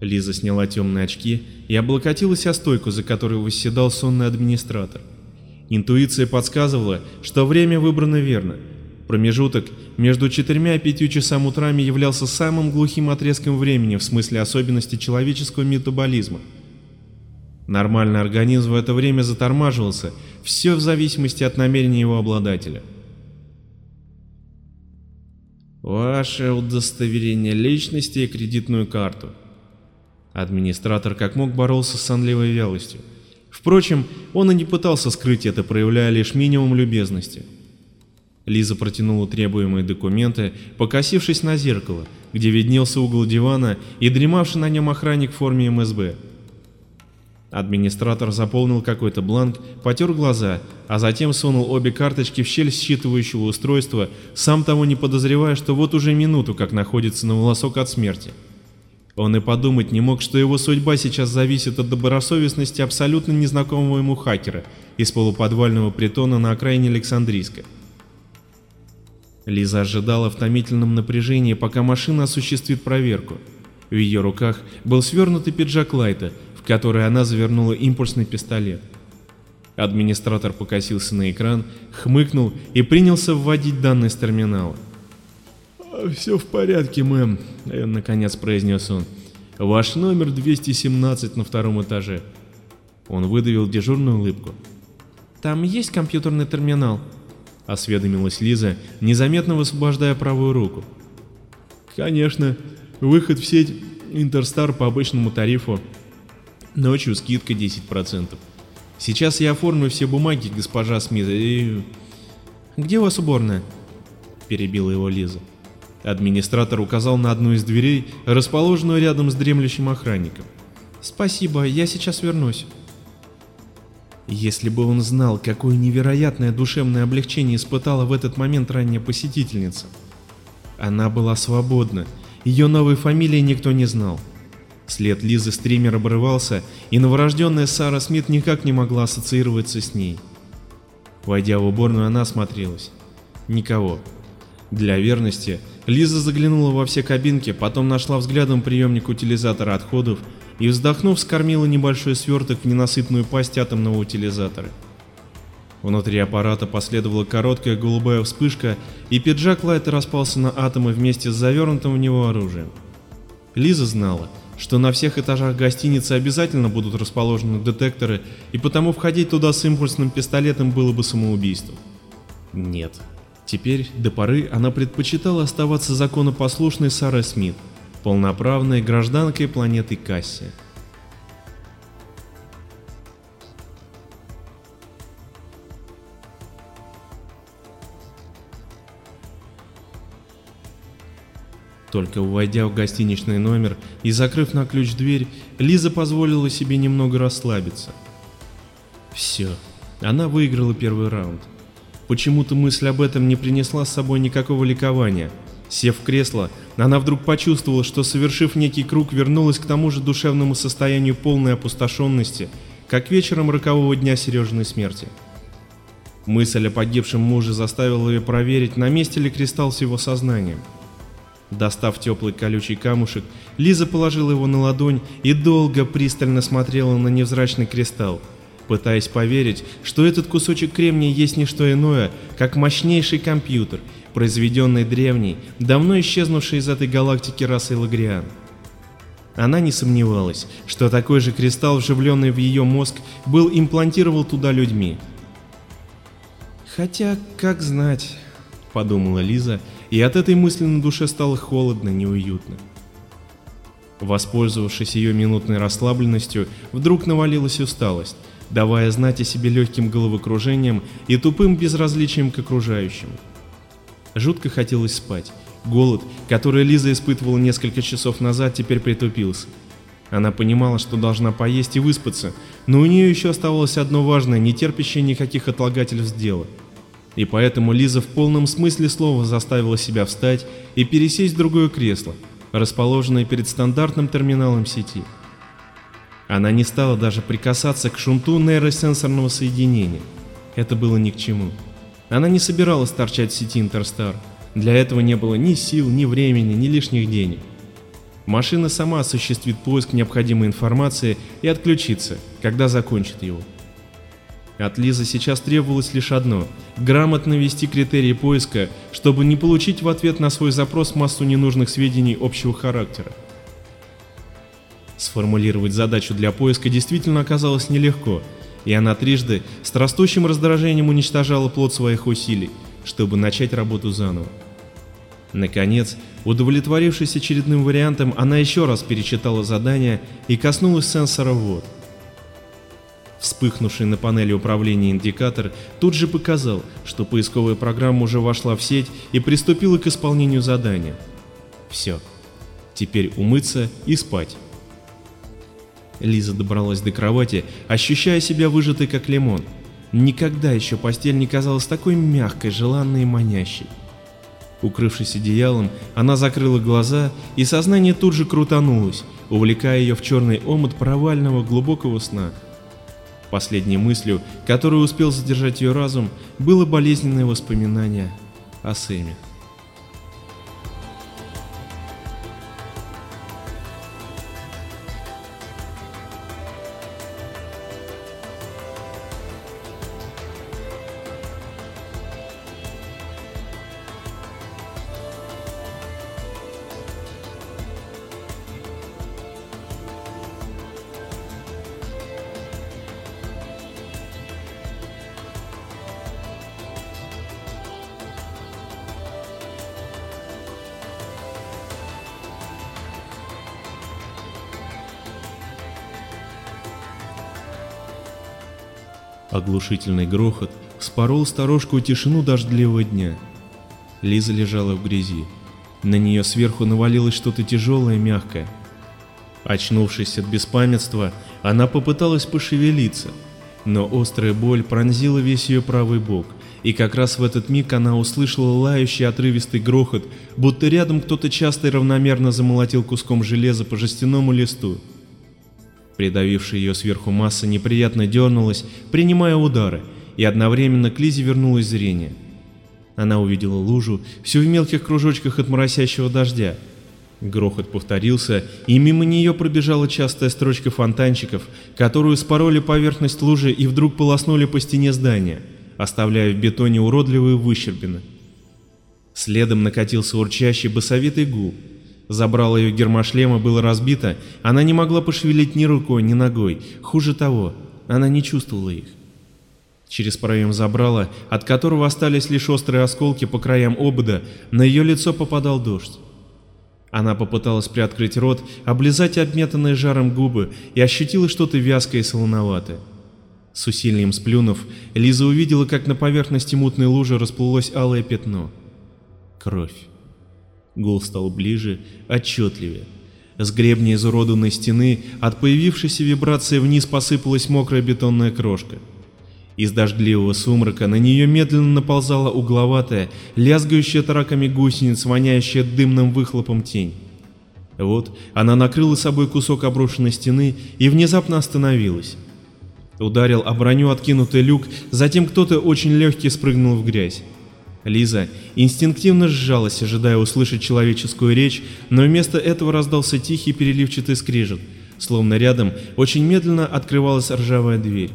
Лиза сняла темные очки и облокотилась о стойку, за которой восседал сонный администратор. Интуиция подсказывала, что время выбрано верно. Промежуток между четырьмя и пятью часам утрами являлся самым глухим отрезком времени в смысле особенностей человеческого метаболизма. Нормальный организм в это время затормаживался, все в зависимости от намерения его обладателя. Ваше удостоверение личности и кредитную карту. Администратор как мог боролся с сонливой вялостью. Впрочем, он и не пытался скрыть это, проявляя лишь минимум любезности. Лиза протянула требуемые документы, покосившись на зеркало, где виднелся угол дивана и дремавший на нем охранник в форме МСБ. Администратор заполнил какой-то бланк, потер глаза, а затем сунул обе карточки в щель считывающего устройства, сам того не подозревая, что вот уже минуту как находится на волосок от смерти. Он и подумать не мог, что его судьба сейчас зависит от добросовестности абсолютно незнакомого ему хакера из полуподвального притона на окраине Александрийска. Лиза ожидала в томительном напряжении, пока машина осуществит проверку. В ее руках был свернутый пиджак Лайта, в который она завернула импульсный пистолет. Администратор покосился на экран, хмыкнул и принялся вводить данные с терминала. «Все в порядке, мэм», — наконец произнес он. «Ваш номер 217 на втором этаже». Он выдавил дежурную улыбку. «Там есть компьютерный терминал?» — осведомилась Лиза, незаметно высвобождая правую руку. «Конечно. Выход в сеть Интерстар по обычному тарифу Ночью скидка 10%. Сейчас я оформлю все бумаги, госпожа Смит, и... Где у вас уборная? Перебила его Лиза. Администратор указал на одну из дверей, расположенную рядом с дремлющим охранником. «Спасибо, я сейчас вернусь». Если бы он знал, какое невероятное душевное облегчение испытала в этот момент ранняя посетительница. Она была свободна, ее новой фамилии никто не знал. След Лизы стример обрывался, и новорожденная Сара Смит никак не могла ассоциироваться с ней. Войдя в уборную, она осмотрелась. Никого. Для верности Лиза заглянула во все кабинки, потом нашла взглядом приемник утилизатора отходов и, вздохнув, скормила небольшой сверток в ненасытную пасть атомного утилизатора. Внутри аппарата последовала короткая голубая вспышка, и пиджак Лайта распался на атомы вместе с завернутым в него оружием. Лиза знала, что на всех этажах гостиницы обязательно будут расположены детекторы, и потому входить туда с импульсным пистолетом было бы самоубийством. Нет. Теперь, до поры, она предпочитала оставаться законопослушной Сарой Смит, полноправной гражданкой планеты Кассия. Только войдя в гостиничный номер и закрыв на ключ дверь, Лиза позволила себе немного расслабиться. Все, она выиграла первый раунд. Почему-то мысль об этом не принесла с собой никакого ликования. Сев в кресло, она вдруг почувствовала, что, совершив некий круг, вернулась к тому же душевному состоянию полной опустошенности, как вечером рокового дня Сережиной смерти. Мысль о погибшем муже заставила ее проверить, на месте ли кристалл с его сознанием. Достав теплый колючий камушек, Лиза положила его на ладонь и долго пристально смотрела на невзрачный кристалл, пытаясь поверить, что этот кусочек кремния есть не что иное, как мощнейший компьютер, произведенный древней, давно исчезнувшей из этой галактики расой Лагриан. Она не сомневалась, что такой же кристалл, вживленный в ее мозг, был имплантировал туда людьми. Хотя, как знать, подумала Лиза, и от этой мысли на душе стало холодно, неуютно. Воспользовавшись ее минутной расслабленностью, вдруг навалилась усталость, давая знать о себе легким головокружением и тупым безразличием к окружающим. Жутко хотелось спать. Голод, который Лиза испытывала несколько часов назад, теперь притупился. Она понимала, что должна поесть и выспаться, но у нее еще оставалось одно важное, не терпящее никаких отлагательств дело. И поэтому Лиза в полном смысле слова заставила себя встать и пересесть в другое кресло, расположенное перед стандартным терминалом сети. Она не стала даже прикасаться к шунту нейросенсорного соединения. Это было ни к чему. Она не собиралась торчать в сети Интерстар. Для этого не было ни сил, ни времени, ни лишних денег. Машина сама осуществит поиск необходимой информации и отключится, когда закончит его. От Лизы сейчас требовалось лишь одно – грамотно ввести критерии поиска, чтобы не получить в ответ на свой запрос массу ненужных сведений общего характера. Сформулировать задачу для поиска действительно оказалось нелегко, и она трижды с растущим раздражением уничтожала плод своих усилий, чтобы начать работу заново. Наконец, удовлетворившись очередным вариантом, она еще раз перечитала задание и коснулась сенсора ввод. Вспыхнувший на панели управления индикатор тут же показал, что поисковая программа уже вошла в сеть и приступила к исполнению задания. Все. Теперь умыться и спать. Лиза добралась до кровати, ощущая себя выжатой как лимон. Никогда еще постель не казалась такой мягкой, желанной и манящей. Укрывшись одеялом, она закрыла глаза, и сознание тут же крутанулось, увлекая ее в черный омут провального глубокого сна. Последней мыслью, которую успел задержать ее разум, было болезненное воспоминание о Сэме. Оглушительный грохот спорол сторожку тишину дождливого дня. Лиза лежала в грязи. На нее сверху навалилось что-то тяжелое и мягкое. Очнувшись от беспамятства, она попыталась пошевелиться, но острая боль пронзила весь ее правый бок, и как раз в этот миг она услышала лающий отрывистый грохот, будто рядом кто-то часто и равномерно замолотил куском железа по жестяному листу. Придавившая ее сверху масса неприятно дернулась, принимая удары, и одновременно к Лизе вернулось зрение. Она увидела лужу, всю в мелких кружочках от моросящего дождя. Грохот повторился, и мимо нее пробежала частая строчка фонтанчиков, которую спороли поверхность лужи и вдруг полоснули по стене здания, оставляя в бетоне уродливые выщербины. Следом накатился урчащий басовитый гул, Забрало ее гермошлема было разбито, она не могла пошевелить ни рукой, ни ногой. Хуже того, она не чувствовала их. Через проем забрала, от которого остались лишь острые осколки по краям обода, на ее лицо попадал дождь. Она попыталась приоткрыть рот, облизать обметанные жаром губы и ощутила что-то вязкое и солоноватое. С усилием сплюнув, Лиза увидела, как на поверхности мутной лужи расплылось алое пятно. Кровь. Гул стал ближе, отчетливее. С гребня изуродованной стены от появившейся вибрации вниз посыпалась мокрая бетонная крошка. Из дождливого сумрака на нее медленно наползала угловатая, лязгающая тараками гусениц, воняющая дымным выхлопом тень. Вот она накрыла собой кусок обрушенной стены и внезапно остановилась. Ударил о броню откинутый люк, затем кто-то очень легкий спрыгнул в грязь. Лиза инстинктивно сжалась, ожидая услышать человеческую речь, но вместо этого раздался тихий переливчатый скрежет, словно рядом очень медленно открывалась ржавая дверь.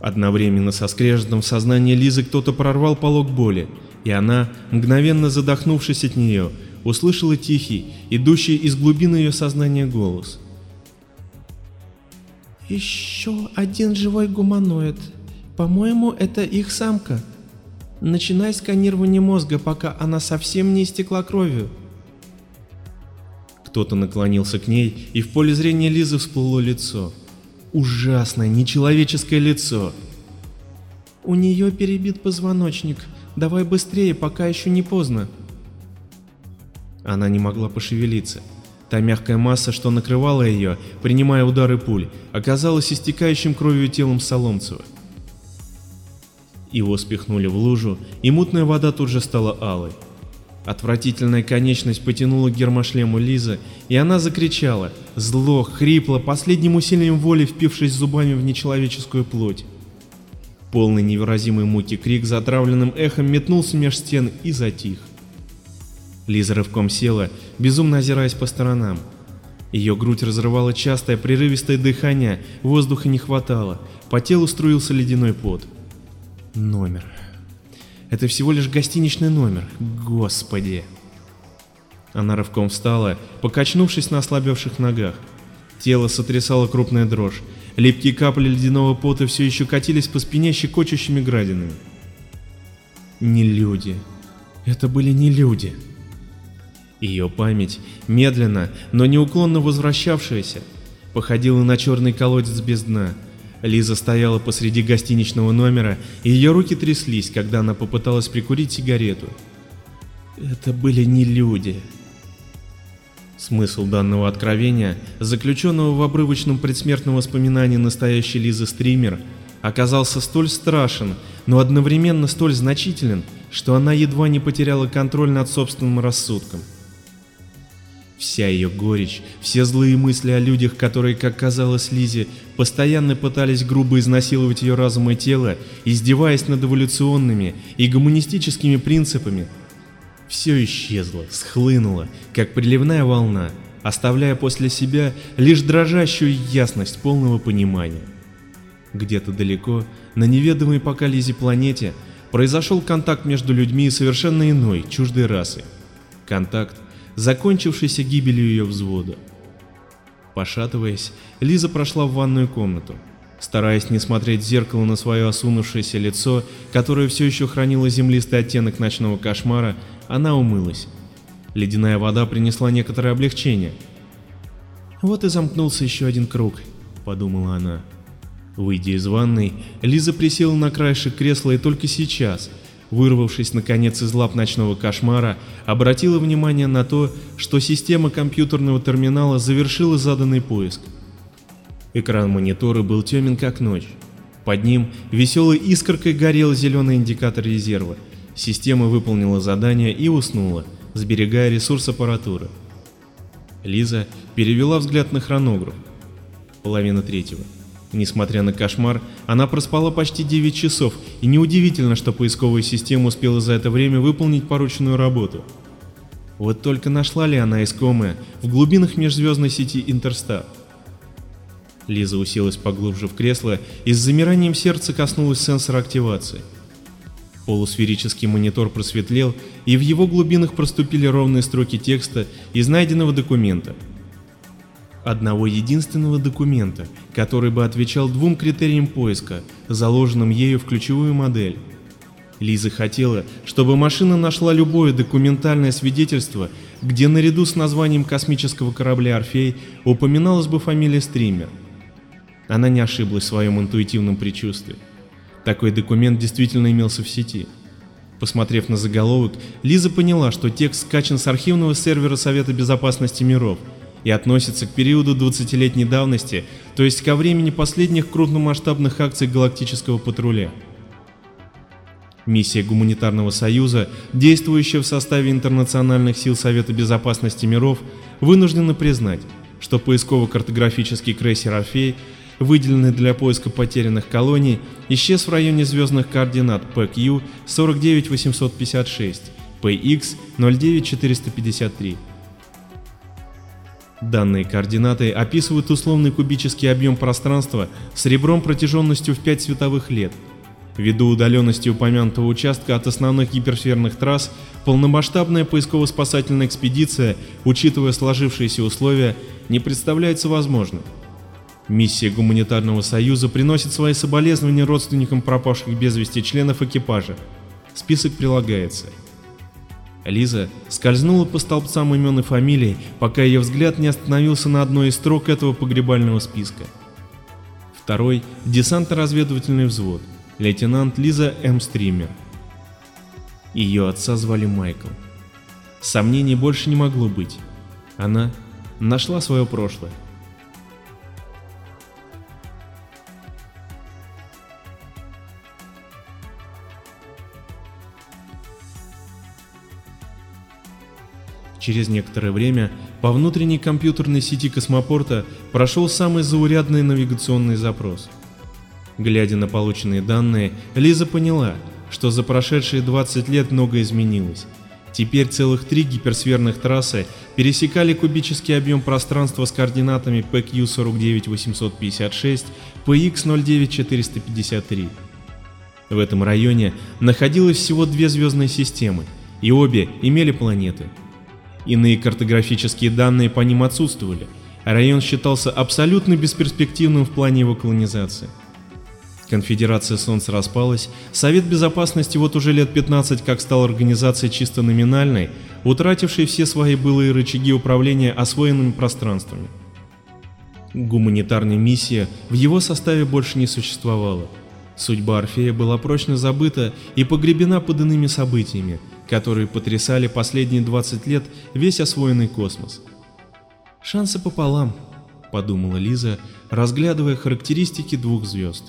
Одновременно со скрежетом в сознании Лизы кто-то прорвал полог боли, и она, мгновенно задохнувшись от нее, услышала тихий, идущий из глубины ее сознания голос. «Еще один живой гуманоид. По-моему, это их самка», Начинай сканирование мозга, пока она совсем не истекла кровью. Кто-то наклонился к ней, и в поле зрения Лизы всплыло лицо. Ужасное, нечеловеческое лицо. У нее перебит позвоночник. Давай быстрее, пока еще не поздно. Она не могла пошевелиться. Та мягкая масса, что накрывала ее, принимая удары пуль, оказалась истекающим кровью телом Соломцева. Его спихнули в лужу, и мутная вода тут же стала алой. Отвратительная конечность потянула к гермошлему Лизы, и она закричала, зло, хрипло, последним усилием воли впившись зубами в нечеловеческую плоть. Полный невыразимой муки крик затравленным эхом метнулся меж стен и затих. Лиза рывком села, безумно озираясь по сторонам. Ее грудь разрывала частое прерывистое дыхание, воздуха не хватало, по телу струился ледяной пот. Номер. Это всего лишь гостиничный номер. Господи. Она рывком встала, покачнувшись на ослабевших ногах. Тело сотрясало крупная дрожь. Липкие капли ледяного пота все еще катились по спине щекочущими градинами. Не люди. Это были не люди. Ее память, медленно, но неуклонно возвращавшаяся, походила на черный колодец без дна. Лиза стояла посреди гостиничного номера, и ее руки тряслись, когда она попыталась прикурить сигарету. Это были не люди. Смысл данного откровения, заключенного в обрывочном предсмертном воспоминании настоящей Лизы Стример, оказался столь страшен, но одновременно столь значителен, что она едва не потеряла контроль над собственным рассудком. Вся ее горечь, все злые мысли о людях, которые, как казалось Лизе, постоянно пытались грубо изнасиловать ее разум и тело, издеваясь над эволюционными и гуманистическими принципами, все исчезло, схлынуло, как приливная волна, оставляя после себя лишь дрожащую ясность полного понимания. Где-то далеко, на неведомой пока Лизе планете, произошел контакт между людьми и совершенно иной, чуждой расы. Контакт, закончившийся гибелью ее взвода. Пошатываясь, Лиза прошла в ванную комнату. Стараясь не смотреть в зеркало на свое осунувшееся лицо, которое все еще хранило землистый оттенок ночного кошмара, она умылась. Ледяная вода принесла некоторое облегчение. «Вот и замкнулся еще один круг», — подумала она. Выйдя из ванной, Лиза присела на краешек кресла и только сейчас, вырвавшись наконец из лап ночного кошмара, обратила внимание на то, что система компьютерного терминала завершила заданный поиск. Экран монитора был темен как ночь. Под ним веселой искоркой горел зеленый индикатор резерва. Система выполнила задание и уснула, сберегая ресурс аппаратуры. Лиза перевела взгляд на хронограф. Половина третьего. Несмотря на кошмар, она проспала почти 9 часов, и неудивительно, что поисковая система успела за это время выполнить порученную работу. Вот только нашла ли она искомое в глубинах межзвездной сети Интерстар? Лиза уселась поглубже в кресло и с замиранием сердца коснулась сенсора активации. Полусферический монитор просветлел, и в его глубинах проступили ровные строки текста из найденного документа — одного единственного документа, который бы отвечал двум критериям поиска, заложенным ею в ключевую модель. Лиза хотела, чтобы машина нашла любое документальное свидетельство, где наряду с названием космического корабля «Орфей» упоминалась бы фамилия Стример. Она не ошиблась в своем интуитивном предчувствии. Такой документ действительно имелся в сети. Посмотрев на заголовок, Лиза поняла, что текст скачан с архивного сервера Совета Безопасности миров – и относится к периоду 20-летней давности, то есть ко времени последних крупномасштабных акций галактического патруля. Миссия Гуманитарного Союза, действующая в составе интернациональных сил Совета Безопасности миров, вынуждена признать, что поисково-картографический крейсер «Орфей», выделенный для поиска потерянных колоний, исчез в районе звездных координат PQ 49856, PX 09453. Данные координаты описывают условный кубический объем пространства с ребром протяженностью в 5 световых лет. Ввиду удаленности упомянутого участка от основных гиперсферных трасс, полномасштабная поисково-спасательная экспедиция, учитывая сложившиеся условия, не представляется возможным. Миссия Гуманитарного Союза приносит свои соболезнования родственникам пропавших без вести членов экипажа. Список прилагается. Лиза скользнула по столбцам имен и фамилий, пока ее взгляд не остановился на одной из строк этого погребального списка. Второй – десантно-разведывательный взвод, лейтенант Лиза М. Стример. Ее отца звали Майкл. Сомнений больше не могло быть. Она нашла свое прошлое. Через некоторое время по внутренней компьютерной сети космопорта прошел самый заурядный навигационный запрос. Глядя на полученные данные, Лиза поняла, что за прошедшие 20 лет многое изменилось. Теперь целых три гиперсферных трассы пересекали кубический объем пространства с координатами PQ49856, PX09453. В этом районе находилось всего две звездные системы, и обе имели планеты. Иные картографические данные по ним отсутствовали, а район считался абсолютно бесперспективным в плане его колонизации. Конфедерация Солнца распалась, Совет Безопасности вот уже лет 15 как стал организацией чисто номинальной, утратившей все свои былые рычаги управления освоенными пространствами. Гуманитарная миссия в его составе больше не существовала. Судьба Орфея была прочно забыта и погребена под иными событиями, которые потрясали последние 20 лет весь освоенный космос. «Шансы пополам», — подумала Лиза, разглядывая характеристики двух звезд.